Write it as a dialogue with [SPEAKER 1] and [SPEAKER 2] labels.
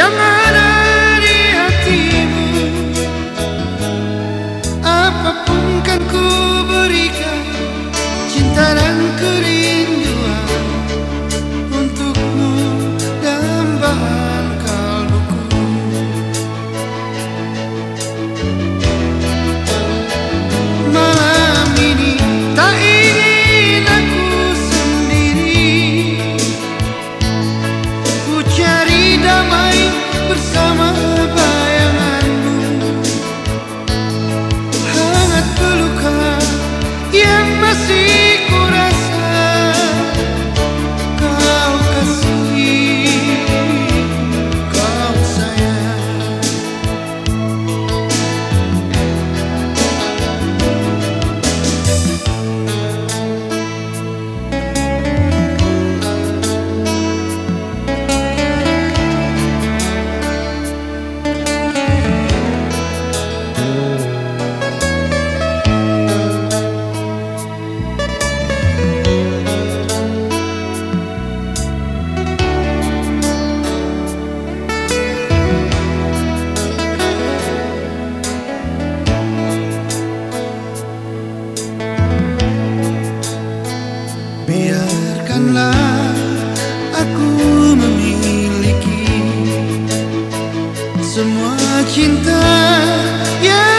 [SPEAKER 1] You're bukanlah aku memiliki semua cinta yang